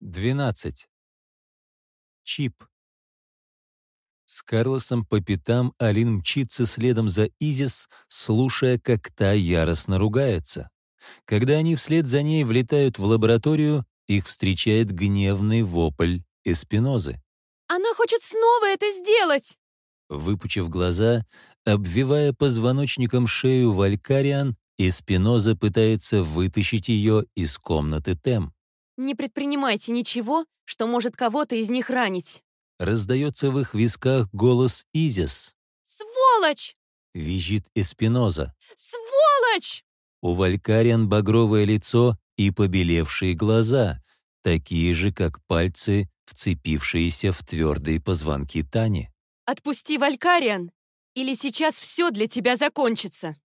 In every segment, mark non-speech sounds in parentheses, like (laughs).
12. Чип. С Карлосом по пятам Алин мчится следом за Изис, слушая, как та яростно ругается. Когда они вслед за ней влетают в лабораторию, их встречает гневный вопль Эспинозы. Она хочет снова это сделать! Выпучив глаза, обвивая позвоночником шею Валькариан, Эспиноза пытается вытащить ее из комнаты Тем. Не предпринимайте ничего, что может кого-то из них ранить. Раздается в их висках голос Изис. Сволочь! Визжит Эспиноза. Сволочь! У Валькариан багровое лицо и побелевшие глаза, такие же, как пальцы, вцепившиеся в твердые позвонки Тани. Отпусти Валькариан, или сейчас все для тебя закончится.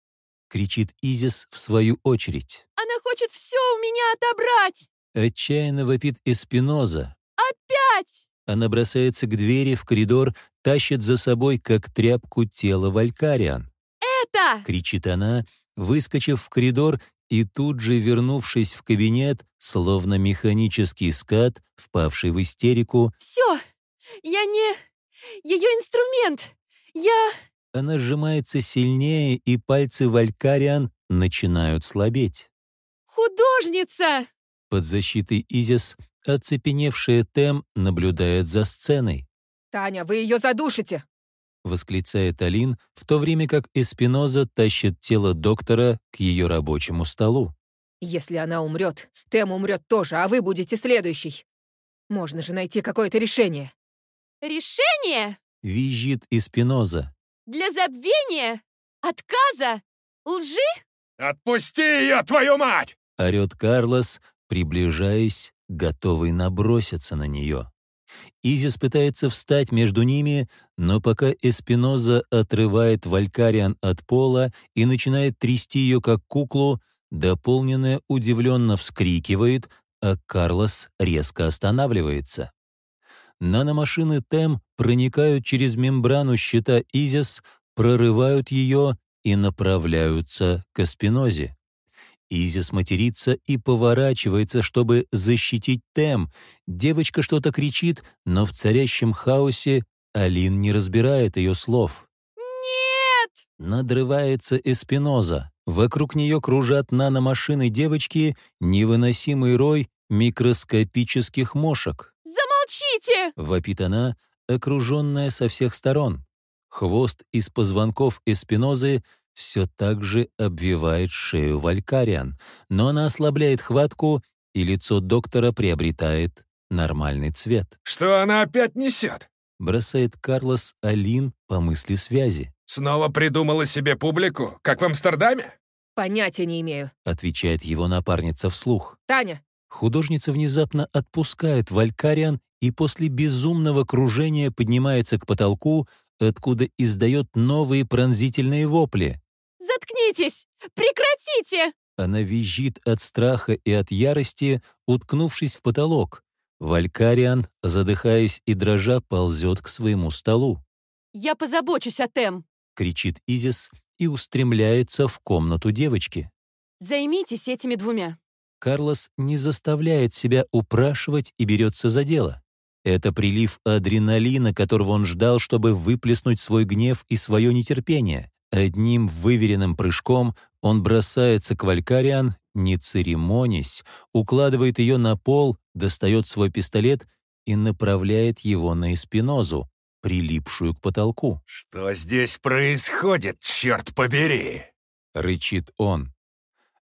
Кричит Изис в свою очередь. Она хочет все у меня отобрать! Отчаянно вопит Эспиноза. Опять! Она бросается к двери в коридор, тащит за собой, как тряпку, тело Валькариан. Это! Кричит она, выскочив в коридор и тут же, вернувшись в кабинет, словно механический скат, впавший в истерику, Все! Я не... Ее инструмент! Я... она сжимается сильнее, и пальцы Валькариан начинают слабеть. Художница! Под защитой Изис оцепеневшая Тем наблюдает за сценой. «Таня, вы ее задушите!» — восклицает Алин, в то время как Эспиноза тащит тело доктора к ее рабочему столу. «Если она умрет, Тем умрет тоже, а вы будете следующий. Можно же найти какое-то решение». Решение? Визжит Эспиноза. Для забвения? Отказа? Лжи? «Отпусти ее, твою мать!» Орет Карлос, приближаясь, готовый наброситься на нее. Изис пытается встать между ними, но пока Эспиноза отрывает Валькариан от пола и начинает трясти ее как куклу, дополненная удивленно вскрикивает, а Карлос резко останавливается. Наномашины ТЭМ проникают через мембрану щита Изис, прорывают ее и направляются к Эспинозе. Изис матерится и поворачивается, чтобы защитить Тем. Девочка что-то кричит, но в царящем хаосе Алин не разбирает ее слов. Нет! Надрывается Эспиноза. Вокруг нее кружат наномашины девочки, невыносимый рой микроскопических мошек. Замолчите! Вопит она, окруженная со всех сторон. Хвост из позвонков Эспинозы все так же обвивает шею Валькариан, но она ослабляет хватку, и лицо доктора приобретает нормальный цвет. «Что она опять несет? Бросает Карлос Алин по мысли связи. Снова придумала себе публику, как в Амстердаме?» «Понятия не имею. Отвечает его напарница вслух. Таня, Художница внезапно отпускает Валькариан и после безумного кружения поднимается к потолку, откуда издает новые пронзительные вопли. Заткнитесь! Прекратите! Она визжит от страха и от ярости, уткнувшись в потолок. Валькариан, задыхаясь и дрожа, ползет к своему столу. Я позабочусь о Тем. Кричит Изис и устремляется в комнату девочки. Займитесь этими двумя. Карлос не заставляет себя упрашивать и берется за дело. Это прилив адреналина, которого он ждал, чтобы выплеснуть свой гнев и свое нетерпение. Одним выверенным прыжком он бросается к Валькариан, не церемонясь, укладывает ее на пол, достает свой пистолет и направляет его на эспинозу, прилипшую к потолку. «Что здесь происходит, черт побери?» — рычит он.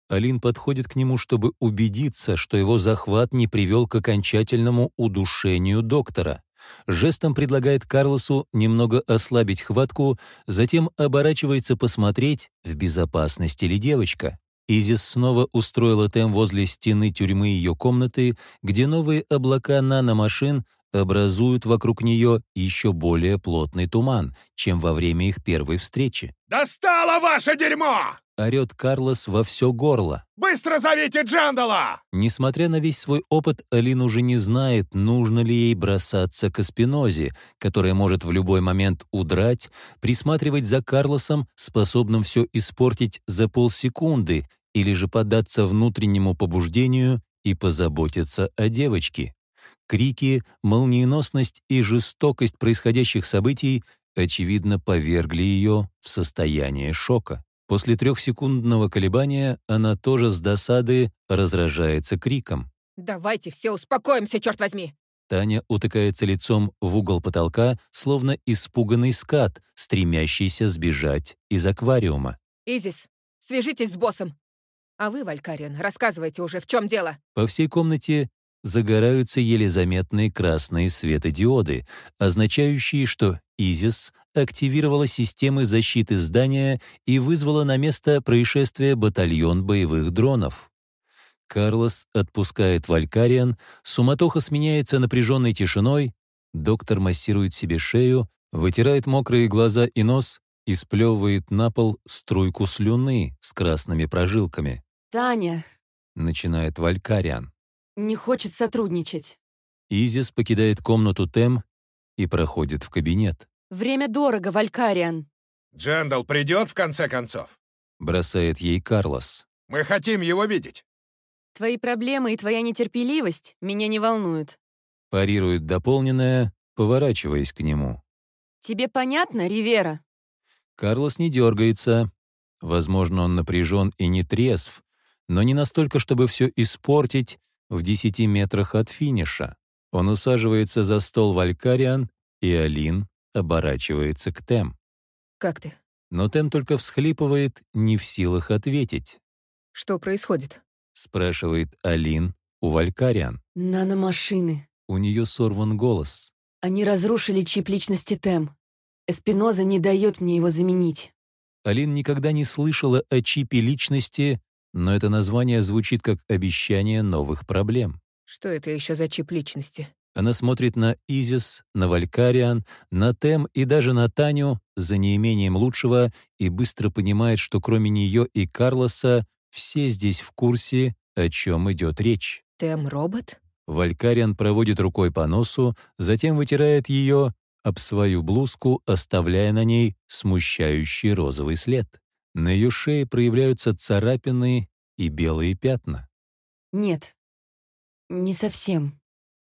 Алин подходит к нему, чтобы убедиться, что его захват не привел к окончательному удушению доктора. Жестом предлагает Карлосу немного ослабить хватку, затем оборачивается посмотреть, в безопасности ли девочка. Изис снова устроила Тем возле стены тюрьмы ее комнаты, где новые облака наномашин образуют вокруг нее еще более плотный туман, чем во время их первой встречи. «Достало ваше дерьмо! Орет Карлос во все горло. Быстро зовите Джандала!» Несмотря на весь свой опыт, Алин уже не знает, нужно ли ей бросаться к Эспинозе, которая может в любой момент удрать, присматривать за Карлосом, способным все испортить за полсекунды, или же поддаться внутреннему побуждению и позаботиться о девочке. Крики, молниеносность и жестокость происходящих событий очевидно повергли ее в состояние шока. После трехсекундного колебания она тоже с досады разражается криком. «Давайте все успокоимся, черт возьми!» Таня утыкается лицом в угол потолка, словно испуганный скат, стремящийся сбежать из аквариума. «Изис, свяжитесь с боссом. А вы, Валькариан, рассказывайте уже, в чем дело?» По всей комнате загораются еле заметные красные светодиоды, означающие, что Изис активировала системы защиты здания и вызвала на место происшествия батальон боевых дронов. Карлос отпускает Валькариан, суматоха сменяется напряженной тишиной, доктор массирует себе шею, вытирает мокрые глаза и нос и сплевывает на пол струйку слюны с красными прожилками. «Таня!» — начинает Валькариан. «Не хочет сотрудничать». Изис покидает комнату Тем и проходит в кабинет. «Время дорого, Валькариан». Джендал придет в конце концов. Бросает ей Карлос. Мы хотим его видеть. Твои проблемы и твоя нетерпеливость меня не волнуют. Парирует дополненная, поворачиваясь к нему. Тебе понятно, Ривера? Карлос не дергается. Возможно, он напряжен и не трезв, но не настолько, чтобы все испортить в десяти метрах от финиша. Он усаживается за стол Валькариан, и Алин оборачивается к Тем. «Как ты? Но Тем только всхлипывает, не в силах ответить. Что происходит?» спрашивает Алин у Валькариан. Наномашины. У нее сорван голос. Они разрушили чип личности Тем. Эспиноза не дает мне его заменить. Алин никогда не слышала о чипе личности, но это название звучит как обещание новых проблем. «Что это еще за чип личности?» Она смотрит на Изис, на Валькариан, на Тем и даже на Таню за неимением лучшего и быстро понимает, что кроме нее и Карлоса все здесь в курсе, о чем идет речь. Тем робот? Валькариан проводит рукой по носу, затем вытирает ее об свою блузку, оставляя на ней смущающий розовый след. На ее шее проявляются царапины и белые пятна. Нет, не совсем.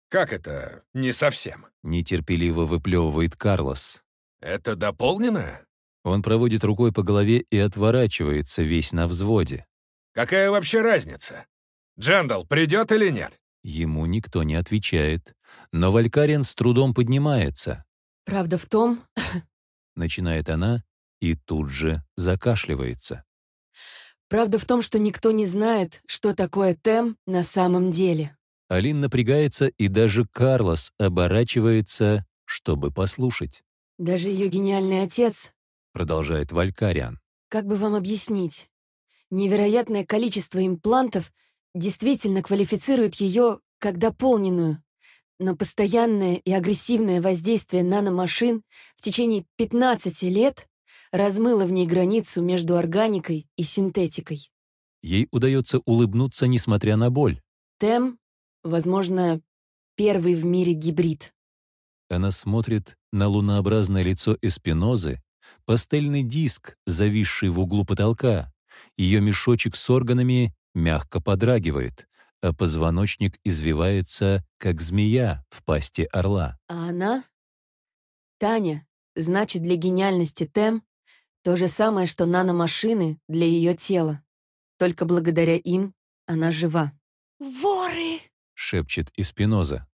Как это не совсем? Нетерпеливо выплевывает Карлос. Это дополненное? Он проводит рукой по голове и отворачивается весь на взводе. Какая вообще разница? Джендал придет или нет? Ему никто не отвечает, но Валькарин с трудом поднимается. Правда в том, (laughs) Начинает она и тут же закашливается. правда в том, что никто не знает, что такое Тем на самом деле. Алин напрягается, и даже Карлос оборачивается, чтобы послушать. Даже ее гениальный отец, Продолжает Валькариан. как бы вам объяснить, невероятное количество имплантов действительно квалифицирует ее как дополненную, но постоянное и агрессивное воздействие наномашин в течение 15 лет размыло в ней границу между органикой и синтетикой. Ей удается улыбнуться, несмотря на боль. Тем, возможно, первый в мире гибрид. Она смотрит на лунообразное лицо Эспинозы, пастельный диск, зависший в углу потолка. Ее мешочек с органами мягко подрагивает, а позвоночник извивается, как змея в пасти орла. А она? Таня, значит, для гениальности Тем то же самое, что наномашины для ее тела. Только благодаря им она жива. «Воры!» — шепчет Эспиноза.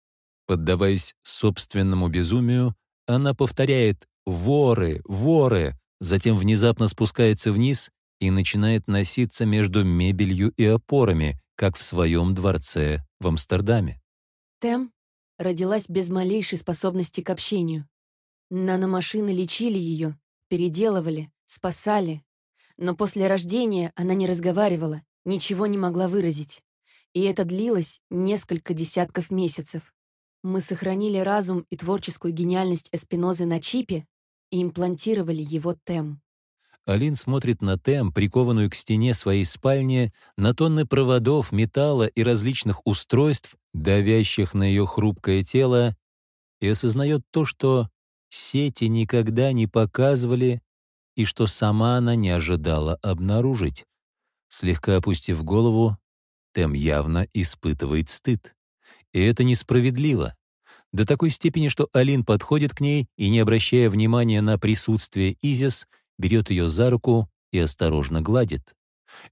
Поддаваясь собственному безумию, она повторяет «воры, воры», затем внезапно спускается вниз и начинает носиться между мебелью и опорами, как в своем дворце в Амстердаме. Тем родилась без малейшей способности к общению. Наномашины лечили ее, переделывали, спасали. Но после рождения она не разговаривала, ничего не могла выразить. И это длилось несколько десятков месяцев. Мы сохранили разум и творческую гениальность Эспинозы на чипе и имплантировали его Тем. Алин смотрит на Тем, прикованную к стене своей спальни, на тонны проводов, металла и различных устройств, давящих на ее хрупкое тело, и осознает то, что сети никогда не показывали и что сама она не ожидала обнаружить. Слегка опустив голову, Тем явно испытывает стыд. И это несправедливо. До такой степени, что Алин подходит к ней и, не обращая внимания на присутствие Изис, берет ее за руку и осторожно гладит.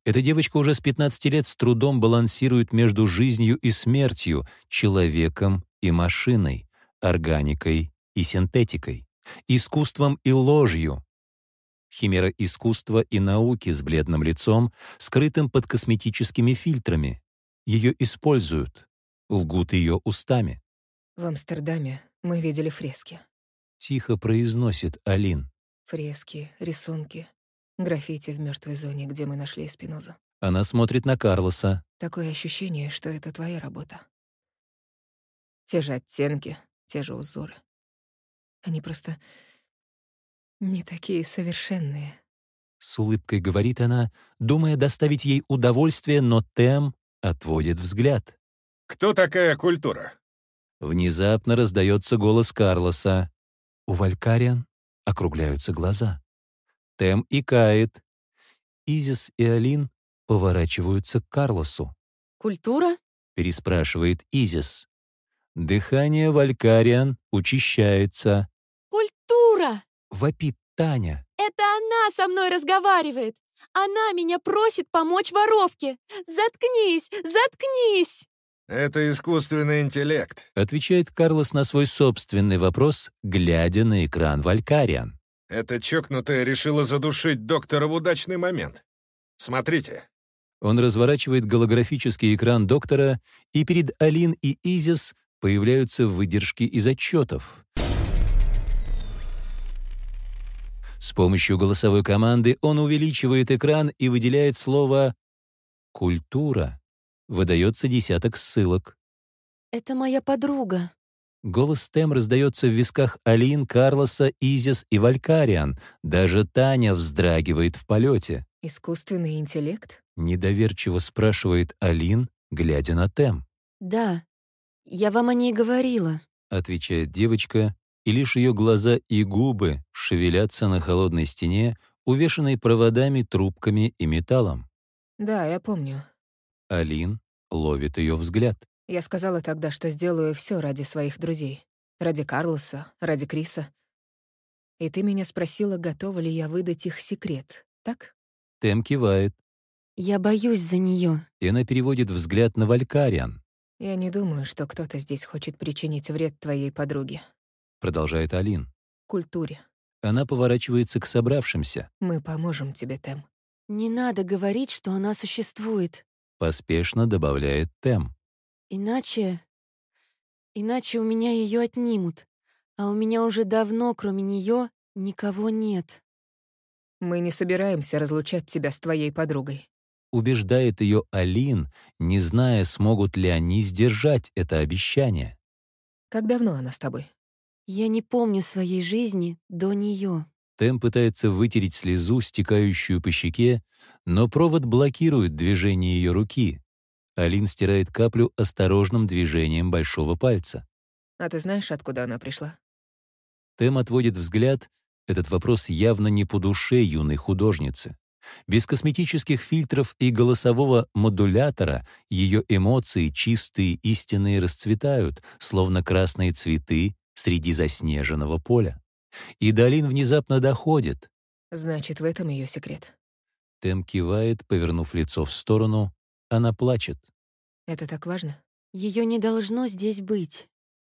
Эта девочка уже с 15 лет с трудом балансирует между жизнью и смертью, человеком и машиной, органикой и синтетикой, искусством и ложью. Химера искусства и науки с бледным лицом, скрытым под косметическими фильтрами. Ее используют, лгут ее устами. В Амстердаме мы видели фрески. Тихо произносит Алин. Фрески, рисунки, граффити в мертвой зоне, где мы нашли Спинозу. Она смотрит на Карлоса. Такое ощущение, что это твоя работа. Те же оттенки, те же узоры. Они просто не такие совершенные. С улыбкой говорит она, думая доставить ей удовольствие, но Тем отводит взгляд. Кто такая культура? Внезапно раздается голос Карлоса. У Валькариан округляются глаза. Тем икает. Изис и Алин поворачиваются к Карлосу. Культура? Переспрашивает Изис. Дыхание Валькариан учащается. Культура! Вопит Таня. Это она со мной разговаривает. Она меня просит помочь воровке. Заткнись, заткнись! Это искусственный интеллект. Отвечает Карлос на свой собственный вопрос, глядя на экран Валькариан. Эта чокнутая решила задушить доктора в удачный момент. Смотрите. Он разворачивает голографический экран доктора, и перед Алин и Изис появляются выдержки из отчетов. С помощью голосовой команды он увеличивает экран и выделяет слово «культура». Выдается десяток ссылок. Это моя подруга. Голос Тем раздается в висках Алин, Карлоса, Изис и Валькариан. Даже Таня вздрагивает в полете. Искусственный интеллект? Недоверчиво спрашивает Алин, глядя на Тем. Да, я вам о ней говорила. Отвечает девочка, и лишь ее глаза и губы шевелятся на холодной стене, увешанной проводами, трубками и металлом. Да, я помню. Алин ловит ее взгляд. Я сказала тогда, что сделаю все ради своих друзей. Ради Карлоса, ради Криса. И ты меня спросила, готова ли я выдать их секрет, так? Тем кивает, Я боюсь за нее. и она переводит взгляд на Валькариан. Я не думаю, что кто-то здесь хочет причинить вред твоей подруге. Продолжает Алин. Культуре. Она поворачивается к собравшимся. Мы поможем тебе, Тем. Не надо говорить, что она существует. Поспешно добавляет Тем. Иначе... Иначе у меня ее отнимут. А у меня уже давно, кроме нее, никого нет. Мы не собираемся разлучать тебя с твоей подругой. Убеждает ее Алин, не зная, смогут ли они сдержать это обещание. Как давно она с тобой? Я не помню своей жизни до нее. Тем пытается вытереть слезу, стекающую по щеке, но провод блокирует движение ее руки. Алин стирает каплю осторожным движением большого пальца. А ты знаешь, откуда она пришла? Тем отводит взгляд. Этот вопрос явно не по душе юной художницы. Без косметических фильтров и голосового модулятора ее эмоции чистые, истинные расцветают, словно красные цветы среди заснеженного поля. И Далин внезапно доходит. Значит, в этом ее секрет. Тем кивает, повернув лицо в сторону. Она плачет. Это так важно? Ее не должно здесь быть.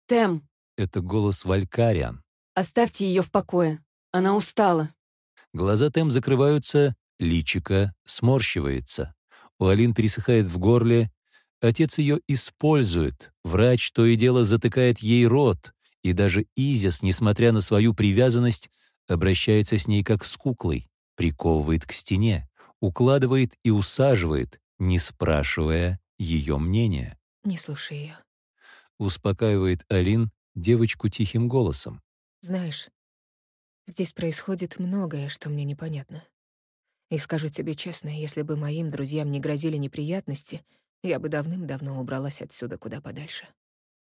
Тем, Это голос Валькариан. оставьте ее в покое. Она устала. Глаза Тем закрываются, личико сморщивается. У Алин пересыхает в горле. Отец ее использует. Врач то и дело затыкает ей рот. И даже Изис, несмотря на свою привязанность, обращается с ней как с куклой, приковывает к стене, укладывает и усаживает, не спрашивая ее мнения. Не слушай ее. Успокаивает Алин девочку тихим голосом. Знаешь, здесь происходит многое, что мне непонятно. И скажу тебе честно, если бы моим друзьям не грозили неприятности, я бы давным-давно убралась отсюда куда подальше.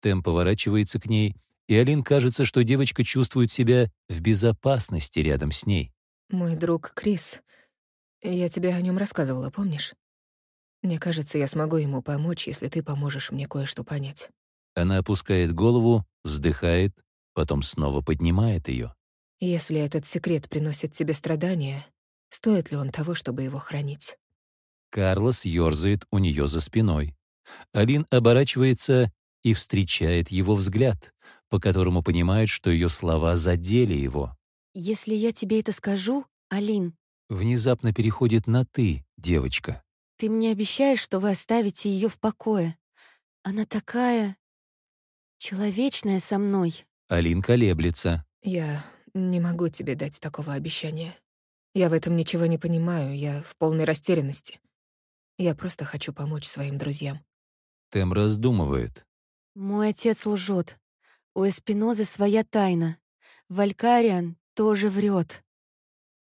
Тем поворачивается к ней, и Алин кажется, что девочка чувствует себя в безопасности рядом с ней. Мой друг Крис, я тебе о нем рассказывала, помнишь? Мне кажется, я смогу ему помочь, если ты поможешь мне кое-что понять. Она опускает голову, вздыхает, потом снова поднимает ее. Если этот секрет приносит тебе страдания, стоит ли он того, чтобы его хранить? Карлос ёрзает у нее за спиной. Алин оборачивается и встречает его взгляд, по которому понимает, что ее слова задели его. «Если я тебе это скажу, Алин, Внезапно переходит на «ты», девочка. ты мне обещаешь, что вы оставите ее в покое? Она такая... человечная со мной». Алин колеблется. Я не могу тебе дать такого обещания. Я в этом ничего не понимаю, я в полной растерянности. Я просто хочу помочь своим друзьям. Тем раздумывает. Мой отец лжет. У Эспинозы своя тайна. Валькариан тоже врет.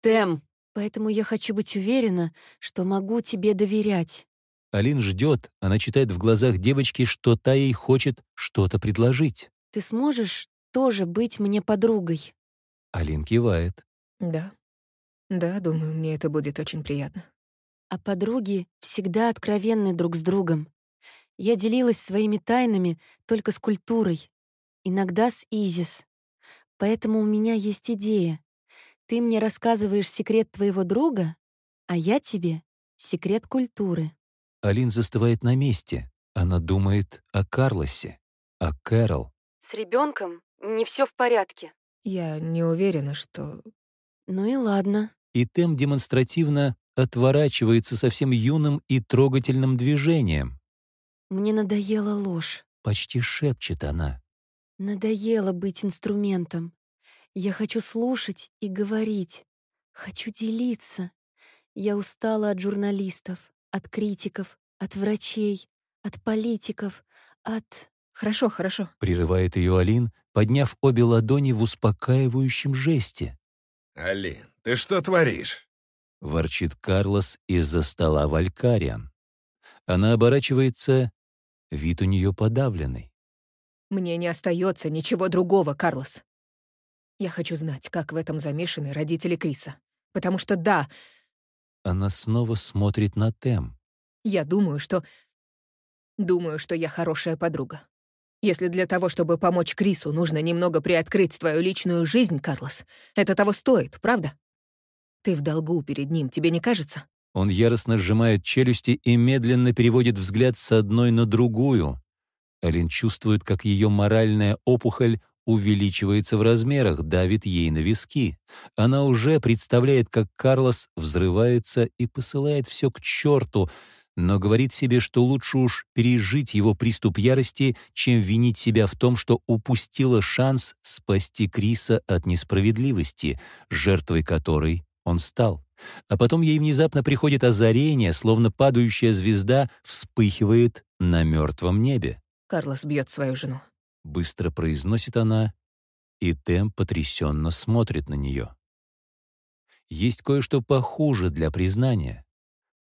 Тем, поэтому я хочу быть уверена, что могу тебе доверять. Алин ждет, она читает в глазах девочки, что та ей хочет что-то предложить. Ты сможешь тоже быть мне подругой? Алин кивает. Да. Да, думаю, мне это будет очень приятно. А подруги всегда откровенны друг с другом. Я делилась своими тайнами только с культурой, иногда с Изис. Поэтому у меня есть идея. Ты мне рассказываешь секрет твоего друга, а я тебе — секрет культуры. Алин застывает на месте. Она думает о Карлосе, о Кэрол. С ребенком не все в порядке. Я не уверена, что... Ну и ладно. И Тем демонстративно отворачивается совсем юным и трогательным движением. Мне надоела ложь. Почти шепчет она. Надоело быть инструментом. Я хочу слушать и говорить. Хочу делиться. Я устала от журналистов, от критиков, от врачей, от политиков, от... Хорошо, хорошо. Прерывает ее Алин, подняв обе ладони в успокаивающем жесте. Алин, ты что творишь? Ворчит Карлос из-за стола Валькариан. Она оборачивается, вид у нее подавленный. Мне не остается ничего другого, Карлос. Я хочу знать, как в этом замешаны родители Криса. Потому что да, Она снова смотрит на Тем. я думаю, что... Думаю, что я хорошая подруга. Если для того, чтобы помочь Крису, нужно немного приоткрыть твою личную жизнь, Карлос, это того стоит, правда? Ты в долгу перед ним, тебе не кажется? Он яростно сжимает челюсти и медленно переводит взгляд с одной на другую. Алин чувствует, как ее моральная опухоль увеличивается в размерах, давит ей на виски. Она уже представляет, как Карлос взрывается и посылает все к черту, но говорит себе, что лучше уж пережить его приступ ярости, чем винить себя в том, что упустила шанс спасти Криса от несправедливости, жертвой которой он стал. А потом ей внезапно приходит озарение, словно падающая звезда вспыхивает на мертвом небе. Карлос бьет свою жену. Быстро произносит она, и Тем потрясенно смотрит на нее. Есть кое-что похуже для признания.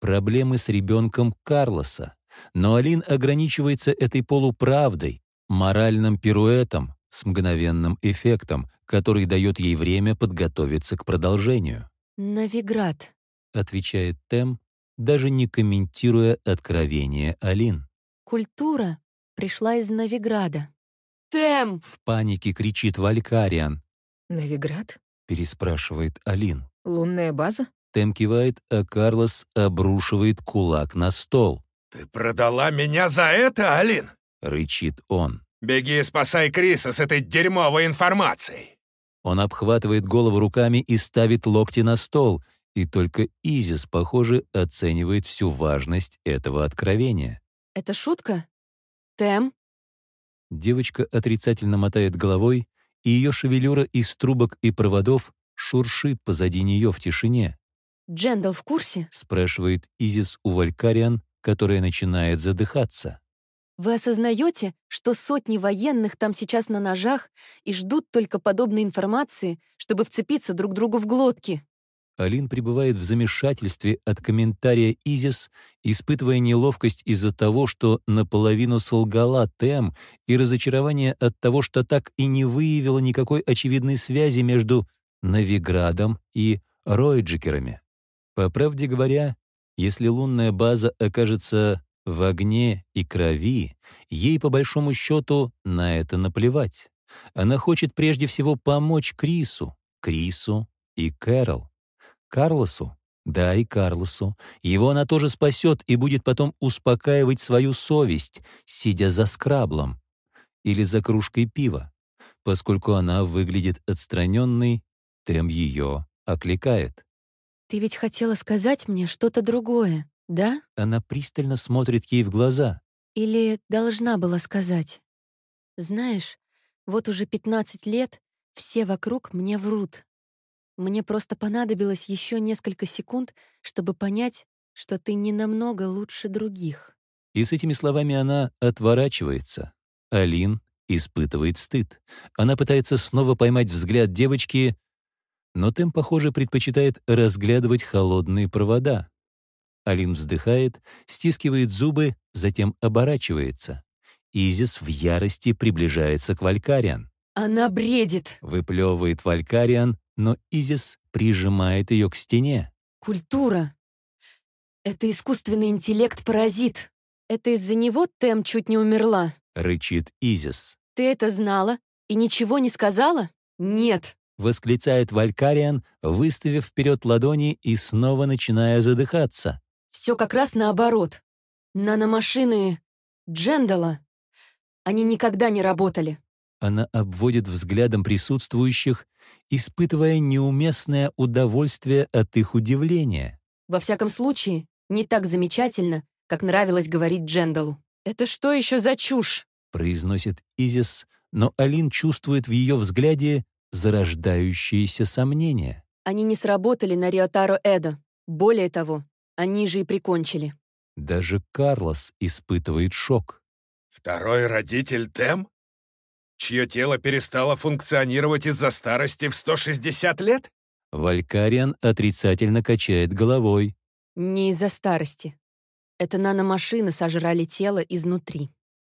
Проблемы с ребенком Карлоса. Но Алин ограничивается этой полуправдой, моральным пируэтом с мгновенным эффектом, который дает ей время подготовиться к продолжению. Новиград. Отвечает Тем, даже не комментируя откровение Алин. Культура пришла из Новиграда. Тем! В панике кричит Валькариан, Новиград? переспрашивает Алин. Лунная база? Тем кивает, а Карлос обрушивает кулак на стол. Ты продала меня за это, Алин? Рычит он. Беги и спасай Криса с этой дерьмовой информацией. Он обхватывает голову руками и ставит локти на стол, и только Изис, похоже, оценивает всю важность этого откровения. Это шутка? Тем? Девочка отрицательно мотает головой, и ее шевелюра из трубок и проводов шуршит позади нее в тишине. Джендал в курсе? Спрашивает Изис у Валькариан, которая начинает задыхаться. Вы осознаете, что сотни военных там сейчас на ножах и ждут только подобной информации, чтобы вцепиться друг другу в глотки? Алин пребывает в замешательстве от комментария Изис, испытывая неловкость из-за того, что наполовину солгала Тем, и разочарование от того, что так и не выявила никакой очевидной связи между Новиградом и Ройджикерами. По правде говоря, если лунная база окажется В огне и крови ей, по большому счету, на это наплевать. Она хочет прежде всего помочь Крису, Крису и Кэрол. Карлосу, да, и Карлосу. Его она тоже спасет и будет потом успокаивать свою совесть, сидя за скраблом или за кружкой пива. Поскольку она выглядит отстраненной, Тем ее окликает. «Ты ведь хотела сказать мне что-то другое, да? Она пристально смотрит ей в глаза. Или должна была сказать? Знаешь, вот уже 15 лет все вокруг мне врут. Мне просто понадобилось еще несколько секунд, чтобы понять, что ты не намного лучше других. И с этими словами она отворачивается. Алин испытывает стыд. Она пытается снова поймать взгляд девочки, но Тем, похоже, предпочитает разглядывать холодные провода. Алин вздыхает, стискивает зубы, затем оборачивается. Изис в ярости приближается к Валькариан. «Она бредит!» — выплевывает Валькариан, но Изис прижимает ее к стене. «Культура! Это искусственный интеллект-паразит! Это из-за него Тем чуть не умерла!» — рычит Изис. «Ты это знала и ничего не сказала?» «Нет!» — восклицает Валькариан, выставив вперед ладони и снова начиная задыхаться. «Все как раз наоборот. Наномашины Джендала. Они никогда не работали». Она обводит взглядом присутствующих, испытывая неуместное удовольствие от их удивления. «Во всяком случае, не так замечательно, как нравилось говорить Джендалу. Это что еще за чушь?» — произносит Изис, но Алин чувствует в ее взгляде зарождающиеся сомнения. Они не сработали на Риотаро Эдо. Более того, они же и прикончили. Даже Карлос испытывает шок. Второй родитель Тем? Чье тело перестало функционировать из-за старости в 160 лет? Валькариан отрицательно качает головой. Не из-за старости. Это наномашины сожрали тело изнутри.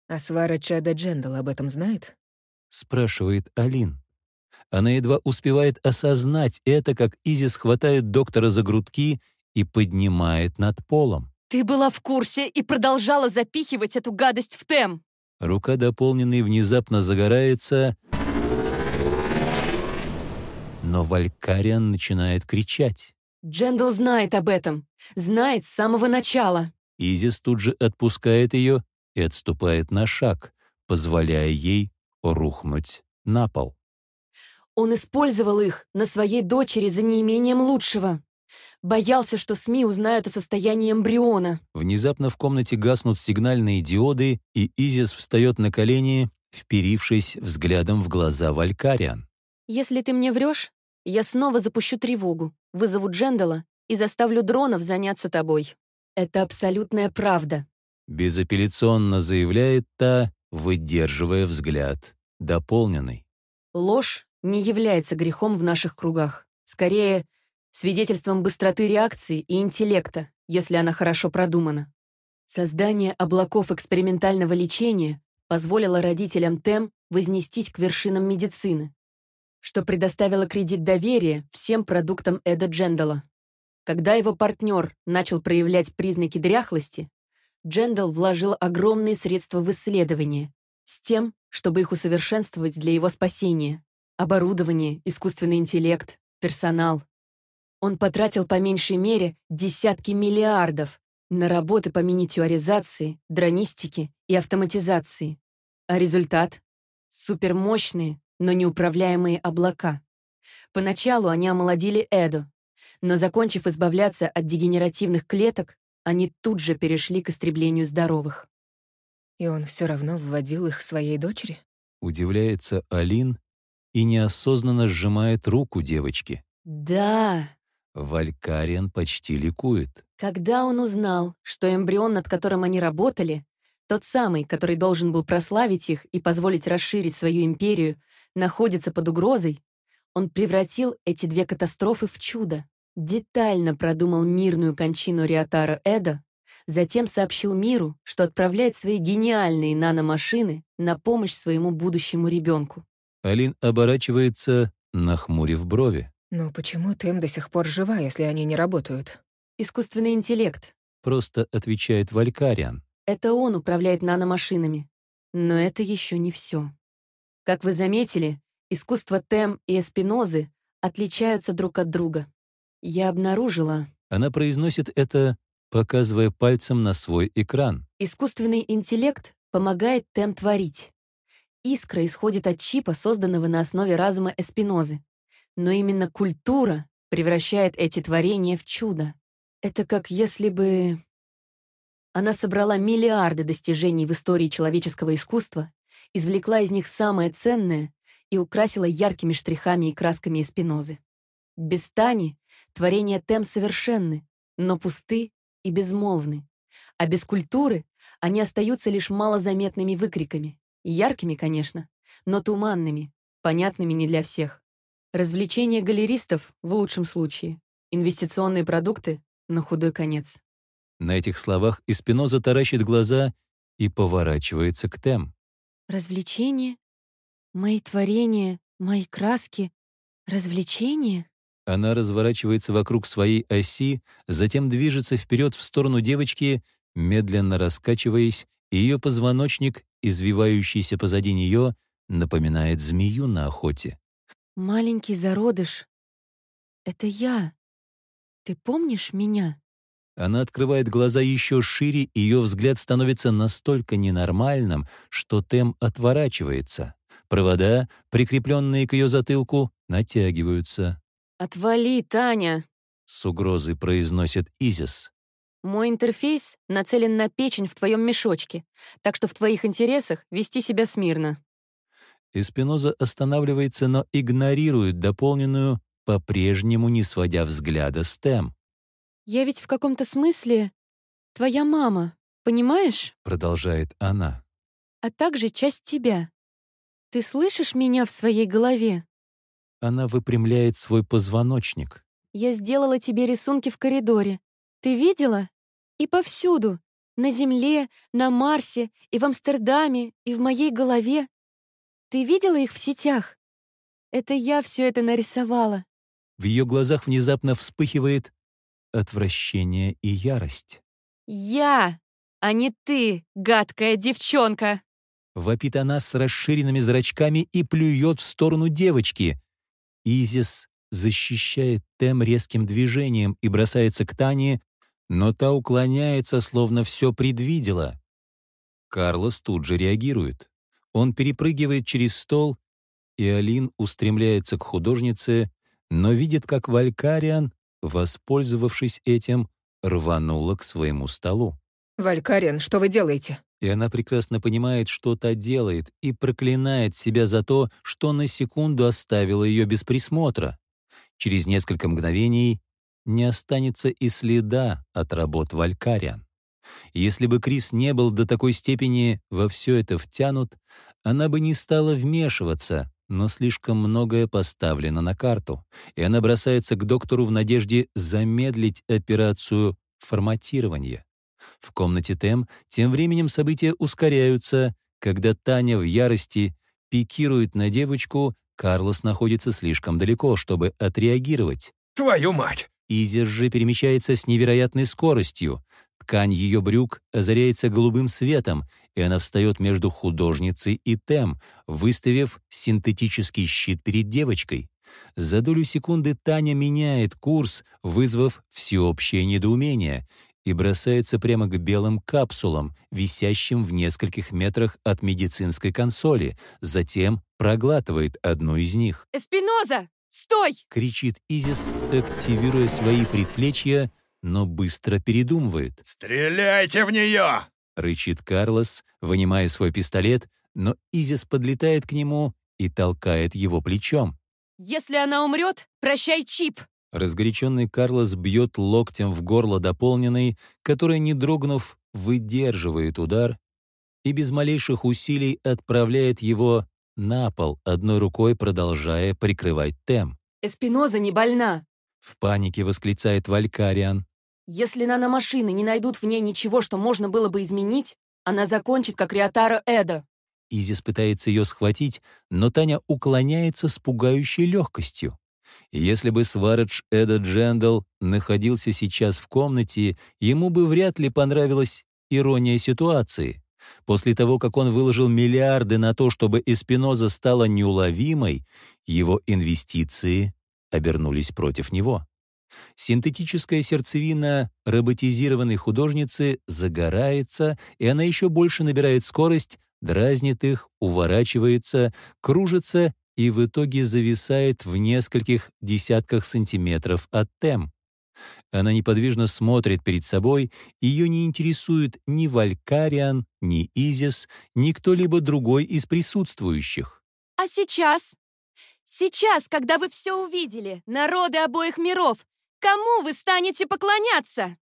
А Свара Чада Джендал об этом знает? Спрашивает Алин. Она едва успевает осознать это, как Изис хватает доктора за грудки и поднимает над полом. «Ты была в курсе и продолжала запихивать эту гадость в тем!» Рука дополненной внезапно загорается, но Валькариан начинает кричать. «Джендал знает об этом. Знает с самого начала». Изис тут же отпускает ее и отступает на шаг, позволяя ей рухнуть на пол. Он использовал их на своей дочери за неимением лучшего. Боялся, что СМИ узнают о состоянии эмбриона. Внезапно в комнате гаснут сигнальные диоды, и Изис встает на колени, вперившись взглядом в глаза Валькариан. «Если ты мне врешь, я снова запущу тревогу, вызову Джендала и заставлю дронов заняться тобой. Это абсолютная правда», — безапелляционно заявляет та, выдерживая взгляд, дополненный. «Ложь не является грехом в наших кругах. Скорее, свидетельством быстроты реакции и интеллекта, если она хорошо продумана. Создание облаков экспериментального лечения позволило родителям ТЭМ вознестись к вершинам медицины, что предоставило кредит доверия всем продуктам Эда Джендала. Когда его партнер начал проявлять признаки дряхлости, Джендал вложил огромные средства в исследования с тем, чтобы их усовершенствовать для его спасения. Оборудование, искусственный интеллект, персонал. Он потратил по меньшей мере десятки миллиардов на работы по миниатюризации, дронистике и автоматизации. А результат — супермощные, но неуправляемые облака. Поначалу они омолодили Эду, но, закончив избавляться от дегенеративных клеток, они тут же перешли к истреблению здоровых. И он все равно вводил их своей дочери? Удивляется Алин и неосознанно сжимает руку девочки. «Да!» Валькариан почти ликует. Когда он узнал, что эмбрион, над которым они работали, тот самый, который должен был прославить их и позволить расширить свою империю, находится под угрозой, он превратил эти две катастрофы в чудо. Детально продумал мирную кончину Риатара Эда, затем сообщил миру, что отправляет свои гениальные наномашины на помощь своему будущему ребенку. Алин оборачивается, нахмурив брови. «Но почему Тэм до сих пор жива, если они не работают?» «Искусственный интеллект», — просто отвечает Валькариан. Это он управляет наномашинами. Но это еще не все. Как вы заметили, искусство Тем и Эспинозы отличаются друг от друга. Я обнаружила... Она произносит это, показывая пальцем на свой экран. Искусственный интеллект помогает Тем творить. Искра исходит от чипа, созданного на основе разума Эспинозы. Но именно культура превращает эти творения в чудо. Это как если бы... Она собрала миллиарды достижений в истории человеческого искусства, извлекла из них самое ценное и украсила яркими штрихами и красками Эспинозы. Без Тани творения Тем совершенны, но пусты и безмолвны. А без культуры они остаются лишь малозаметными выкриками. Яркими, конечно, но туманными, понятными не для всех. Развлечения галеристов в лучшем случае. Инвестиционные продукты на худой конец. На этих словах Испиноза таращит глаза и поворачивается к Тем. Развлечения? Мои творения, мои краски? Развлечения? Она разворачивается вокруг своей оси, затем движется вперед в сторону девочки, медленно раскачиваясь, и ее позвоночник, извивающийся позади нее, напоминает змею на охоте. «Маленький зародыш. Это я. Ты помнишь меня?» Она открывает глаза еще шире, и ее взгляд становится настолько ненормальным, что Тем отворачивается. Провода, прикрепленные к ее затылку, натягиваются. «Отвали, Таня!» — с угрозой произносит Изис. «Мой интерфейс нацелен на печень в твоем мешочке, так что в твоих интересах вести себя смирно». Эспиноза останавливается, но игнорирует дополненную, по-прежнему не сводя взгляда с Тем. «Я ведь в каком-то смысле твоя мама, понимаешь?» Продолжает она. «А также часть тебя. Ты слышишь меня в своей голове?» Она выпрямляет свой позвоночник. «Я сделала тебе рисунки в коридоре. Ты видела? И повсюду. На Земле, на Марсе, и в Амстердаме, и в моей голове. Ты видела их в сетях? Это я все это нарисовала». В ее глазах внезапно вспыхивает отвращение и ярость. «Я, а не ты, гадкая девчонка!» Вопит она с расширенными зрачками и плюет в сторону девочки. Изис защищает Тем резким движением и бросается к Тане, но та уклоняется, словно все предвидела. Карлос тут же реагирует. Он перепрыгивает через стол, и Алин устремляется к художнице, но видит, как Валькариан воспользовавшись этим, рванула к своему столу. «Валькариан, что вы делаете?» И она прекрасно понимает, что та делает, и проклинает себя за то, что на секунду оставила ее без присмотра. Через несколько мгновений не останется и следа от работ Валькариан. Если бы Крис не был до такой степени во все это втянут, она бы не стала вмешиваться, но слишком многое поставлено на карту, и она бросается к доктору в надежде замедлить операцию форматирования. В комнате Тем тем временем события ускоряются. Когда Таня в ярости пикирует на девочку, Карлос находится слишком далеко, чтобы отреагировать. «Твою мать!» Изер же перемещается с невероятной скоростью. Ткань ее брюк озаряется голубым светом, и она встает между художницей и Тем, выставив синтетический щит перед девочкой. За долю секунды Таня меняет курс, вызвав всеобщее недоумение, и бросается прямо к белым капсулам, висящим в нескольких метрах от медицинской консоли, затем проглатывает одну из них. «Эспиноза, стой!» — кричит Изис, активируя свои предплечья, но быстро передумывает. «Стреляйте в нее!» — рычит Карлос, вынимая свой пистолет, но Изис подлетает к нему и толкает его плечом. «Если она умрет, прощай чип!» Разгоряченный Карлос бьет локтем в горло дополненной, которая, не дрогнув, выдерживает удар и без малейших усилий отправляет его на пол, одной рукой продолжая прикрывать Тем. «Эспиноза не больна!» В панике восклицает Валькариан. Если наномашины не найдут в ней ничего, что можно было бы изменить, она закончит, как Риотаро Эда. Изис пытается ее схватить, но Таня уклоняется с пугающей легкостью. Если бы Сварадж Эда Джендал находился сейчас в комнате, ему бы вряд ли понравилось ирония ситуации. После того, как он выложил миллиарды на то, чтобы Эспиноза стала неуловимой, его инвестиции обернулись против него. Синтетическая сердцевина роботизированной художницы загорается, и она еще больше набирает скорость, дразнит их, уворачивается, кружится и в итоге зависает в нескольких десятках сантиметров от тем. Она неподвижно смотрит перед собой, ее не интересует ни Валькариан, ни Изис, ни кто-либо другой из присутствующих. «А сейчас? Сейчас, когда вы все увидели, народы обоих миров, кому вы станете поклоняться?»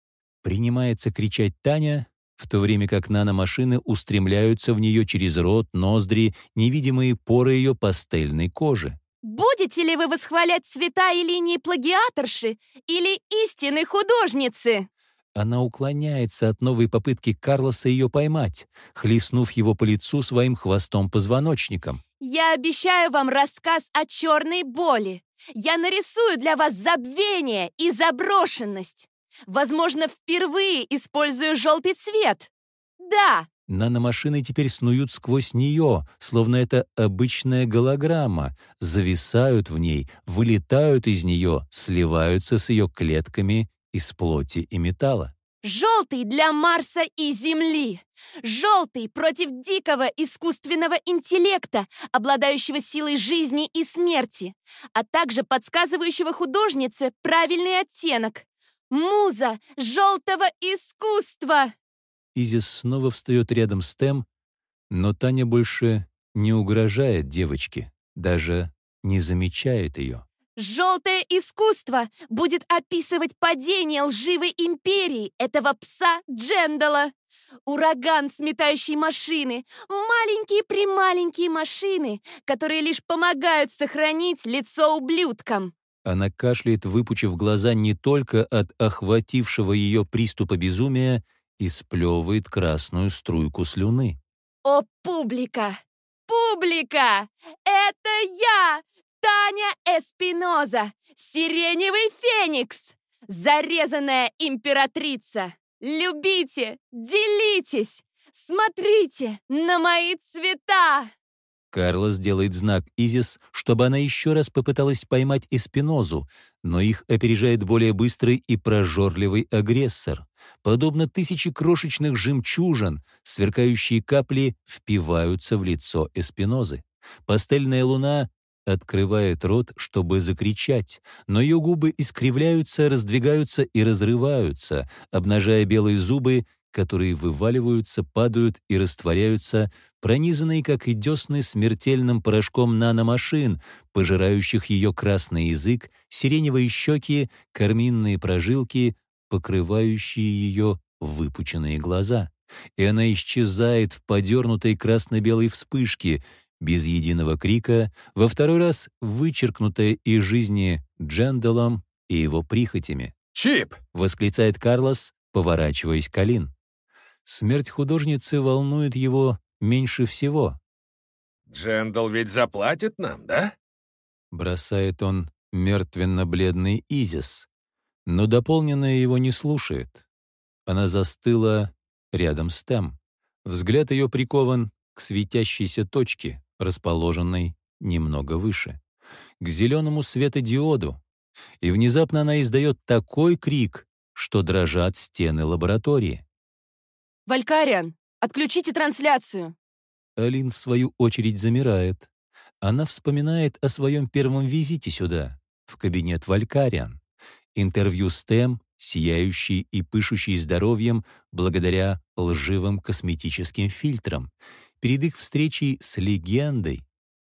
Принимается кричать Таня, в то время как наномашины устремляются в нее через рот, ноздри, невидимые поры ее пастельной кожи. Будете ли вы восхвалять цвета и линии плагиаторши или истинной художницы? Она уклоняется от новой попытки Карлоса ее поймать, хлестнув его по лицу своим хвостом-позвоночником. Я обещаю вам рассказ о черной боли. Я нарисую для вас забвение и заброшенность. Возможно, впервые использую желтый цвет. Да, Наномашины теперь снуют сквозь нее, словно это обычная голограмма, зависают в ней, вылетают из нее, сливаются с ее клетками из плоти и металла. Желтый для Марса и Земли. Желтый против дикого искусственного интеллекта, обладающего силой жизни и смерти, а также подсказывающего художнице правильный оттенок. Муза желтого искусства! Изис снова встает рядом с Тем, но Таня больше не угрожает девочке, даже не замечает ее. Желтое искусство будет описывать падение лживой империи этого пса Джендала. Ураган сметающей машины, маленькие-прималенькие машины, которые лишь помогают сохранить лицо ублюдкам. Она кашляет, выпучив глаза не только от охватившего ее приступа безумия, и сплевывает красную струйку слюны. «О, публика! Публика! Это я, Таня Эспиноза, сиреневый феникс, зарезанная императрица! Любите, делитесь, смотрите на мои цвета!» Карлос делает знак Изис, чтобы она еще раз попыталась поймать Эспинозу, но их опережает более быстрый и прожорливый агрессор. Подобно тысяче крошечных жемчужин, сверкающие капли впиваются в лицо Эспинозы. Пастельная луна открывает рот, чтобы закричать, но ее губы искривляются, раздвигаются и разрываются, обнажая белые зубы, которые вываливаются, падают и растворяются, пронизанные, как и десны, смертельным порошком наномашин, пожирающих ее красный язык, сиреневые щеки, карминные прожилки, покрывающие ее выпученные глаза. И она исчезает в подернутой красно-белой вспышке, без единого крика, во второй раз вычеркнутая из жизни Джендалом и его прихотями. «Чип!» — восклицает Карлос, поворачиваясь к Алин. Смерть художницы волнует его меньше всего. «Джендал ведь заплатит нам, да?» Бросает он мертвенно-бледный Изис, но дополненная его не слушает. Она застыла рядом с Тем. Взгляд ее прикован к светящейся точке, расположенной немного выше, к зеленому светодиоду, и внезапно она издает такой крик, что дрожат стены лаборатории. «Валькариан, отключите трансляцию!» Алин, в свою очередь, замирает. Она вспоминает о своем первом визите сюда, в кабинет Валькариан. Интервью с Тем, сияющий и пышущий здоровьем благодаря лживым косметическим фильтрам. Перед их встречей с легендой.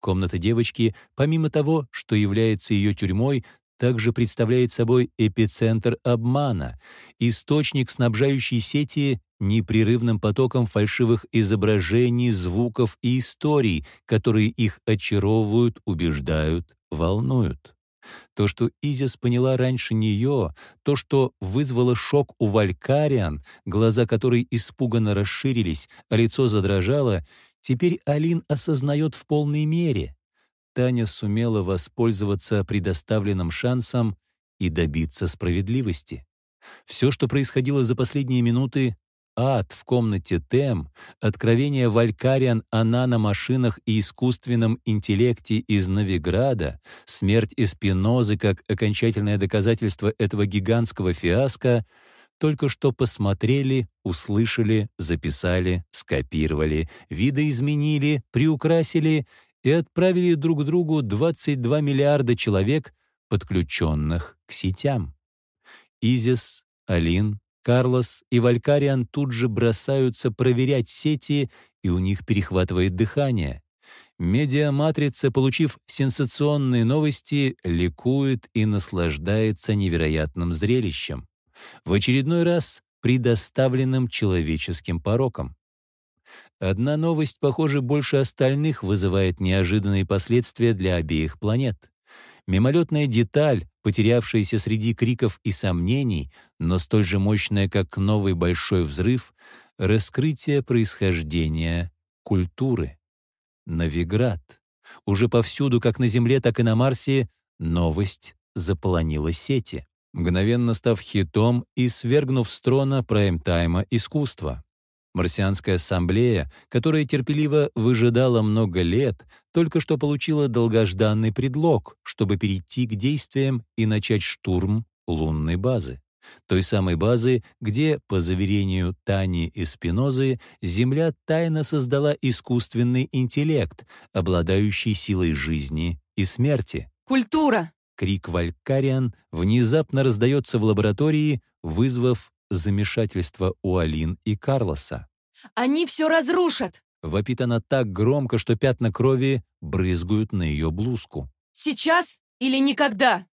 Комната девочки, помимо того, что является ее тюрьмой, также представляет собой эпицентр обмана, источник снабжающей сети непрерывным потоком фальшивых изображений, звуков и историй, которые их очаровывают, убеждают, волнуют. То, что Изис поняла раньше нее, то, что вызвало шок у Валькариан, глаза которой испуганно расширились, а лицо задрожало, теперь Алин осознает в полной мере. Таня сумела воспользоваться предоставленным шансом и добиться справедливости. Все, что происходило за последние минуты, ад в комнате Тем, откровение Валькариан о наномашинах и искусственном интеллекте из Новиграда, смерть Эспинозы как окончательное доказательство этого гигантского фиаско — только что посмотрели, услышали, записали, скопировали, видоизменили, приукрасили и отправили друг другу 22 миллиарда человек, подключенных к сетям. Изис, Алин, Карлос и Валькариан тут же бросаются проверять сети, и у них перехватывает дыхание. Медиаматрица, получив сенсационные новости, ликует и наслаждается невероятным зрелищем в очередной раз предоставленным человеческим пороком. Одна новость, похоже, больше остальных вызывает неожиданные последствия для обеих планет. Мимолетная деталь, потерявшаяся среди криков и сомнений, но столь же мощная, как новый большой взрыв, раскрытие происхождения культуры. Новиград. Уже повсюду, как на Земле, так и на Марсе, новость заполонила сети мгновенно став хитом и свергнув с трона прайм-тайма искусства. Марсианская ассамблея, которая терпеливо выжидала много лет, только что получила долгожданный предлог, чтобы перейти к действиям и начать штурм лунной базы. Той самой базы, где, по заверению Тани и Спинозы, Земля тайно создала искусственный интеллект, обладающий силой жизни и смерти. «Культура!» Крик Валькариан внезапно раздается в лаборатории, вызвав замешательство у Алин и Карлоса. «Они все разрушат!» Вопит она так громко, что пятна крови брызгают на ее блузку. «Сейчас или никогда?»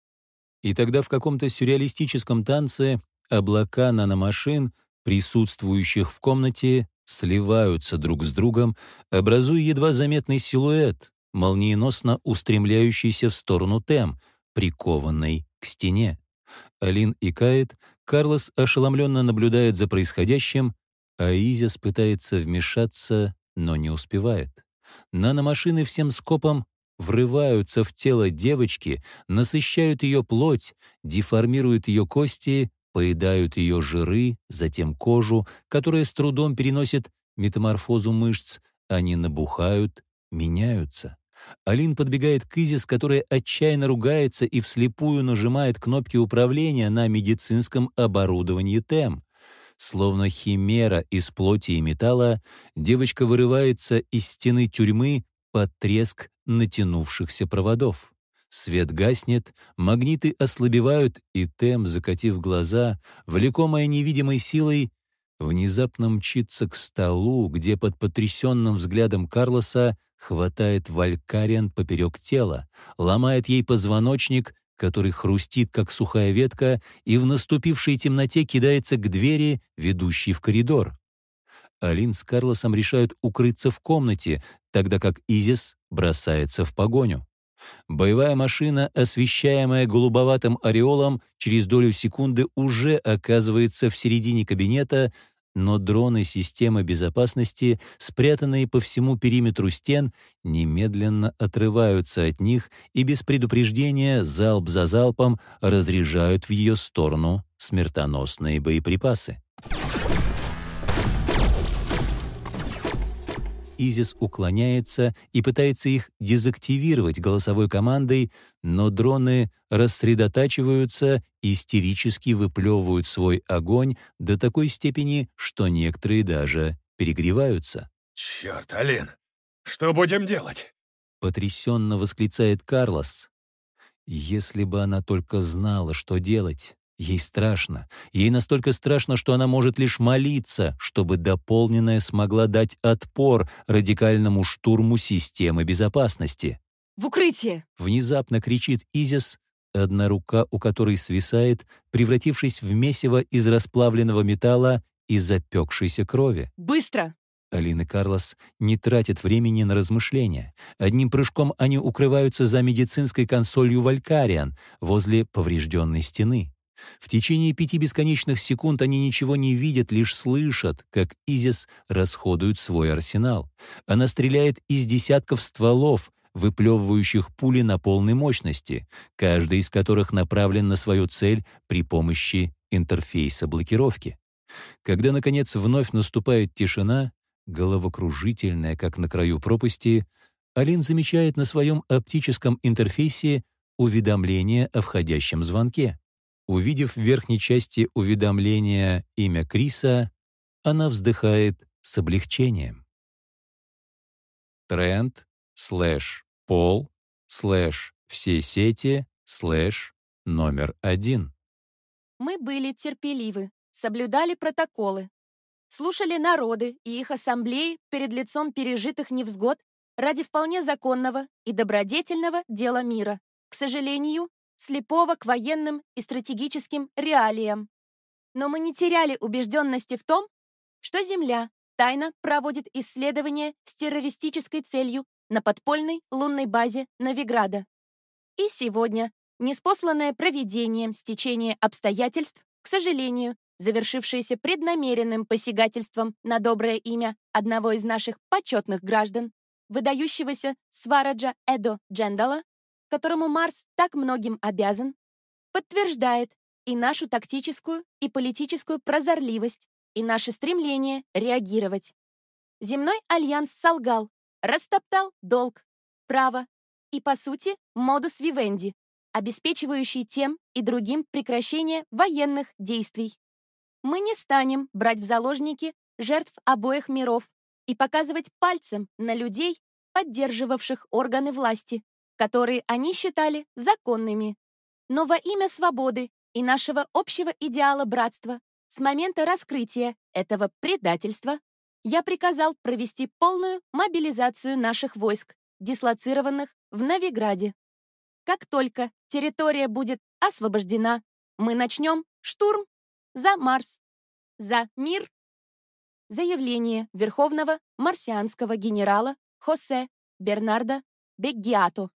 И тогда в каком-то сюрреалистическом танце облака наномашин, присутствующих в комнате, сливаются друг с другом, образуя едва заметный силуэт, молниеносно устремляющийся в сторону Тем, прикованной к стене. Алин икает, Карлос ошеломленно наблюдает за происходящим, а Изис пытается вмешаться, но не успевает. Наномашины всем скопом врываются в тело девочки, насыщают ее плоть, деформируют ее кости, поедают ее жиры, затем кожу, которая с трудом переносит метаморфозу мышц, они набухают, меняются. Алин подбегает к Изис, которая отчаянно ругается и вслепую нажимает кнопки управления на медицинском оборудовании ТЭМ. Словно химера из плоти и металла, девочка вырывается из стены тюрьмы под треск натянувшихся проводов. Свет гаснет, магниты ослабевают, и Тем, закатив глаза, влекомая невидимой силой, внезапно мчится к столу, где под потрясенным взглядом Карлоса хватает Валькариан поперек тела, ломает ей позвоночник, который хрустит, как сухая ветка, и в наступившей темноте кидается к двери, ведущей в коридор. Алин с Карлосом решают укрыться в комнате, тогда как Изис бросается в погоню. Боевая машина, освещаемая голубоватым ореолом, через долю секунды уже оказывается в середине кабинета, но дроны системы безопасности, спрятанные по всему периметру стен, немедленно отрываются от них и без предупреждения залп за залпом разряжают в ее сторону смертоносные боеприпасы. Изис уклоняется и пытается их дезактивировать голосовой командой, но дроны рассредотачиваются, истерически выплевывают свой огонь до такой степени, что некоторые даже перегреваются. «Черт, Алин, что будем делать?» — потрясенно восклицает Карлос. Если бы она только знала, что делать. Ей страшно. Ей настолько страшно, что она может лишь молиться, чтобы дополненная смогла дать отпор радикальному штурму системы безопасности. «В укрытие!» — внезапно кричит Изис, одна рука у которой свисает, превратившись в месиво из расплавленного металла и запекшейся крови. «Быстро!» Алина Карлос не тратят времени на размышления. Одним прыжком они укрываются за медицинской консолью «Валькариан» возле поврежденной стены. В течение пяти бесконечных секунд они ничего не видят, лишь слышат, как Изис расходует свой арсенал. Она стреляет из десятков стволов, выплевывающих пули на полной мощности, каждый из которых направлен на свою цель при помощи интерфейса блокировки. Когда, наконец, вновь наступает тишина, головокружительная, как на краю пропасти, Алин замечает на своем оптическом интерфейсе уведомление о входящем звонке. Увидев в верхней части уведомления имя Криса, она вздыхает с облегчением. Тренд, слэш, пол, слэш, все сети, слэш, номер один. Мы были терпеливы, соблюдали протоколы, слушали народы и их ассамблеи перед лицом пережитых невзгод ради вполне законного и добродетельного дела мира, к сожалению, слепого к военным и стратегическим реалиям. Но мы не теряли убежденности в том, что Земля тайно проводит исследования с террористической целью на подпольной лунной базе Новиграда. И сегодня, неспосланное проведением стечение обстоятельств, к сожалению, завершившееся преднамеренным посягательством на доброе имя одного из наших почетных граждан, выдающегося Свараджа Эдо Джендала, которому Марс так многим обязан, подтверждает и нашу тактическую и политическую прозорливость, и наше стремление реагировать. Земной альянс солгал, растоптал долг, право и, по сути, модус вивенди, обеспечивающий тем и другим прекращение военных действий. Мы не станем брать в заложники жертв обоих миров и показывать пальцем на людей, поддерживавших органы власти, которые они считали законными. Но во имя свободы и нашего общего идеала братства с момента раскрытия этого предательства я приказал провести полную мобилизацию наших войск, дислоцированных в Новиграде. Как только территория будет освобождена, мы начнем штурм за Марс. За мир. Заявление Верховного марсианского генерала Хосе Бернардо Беггиато.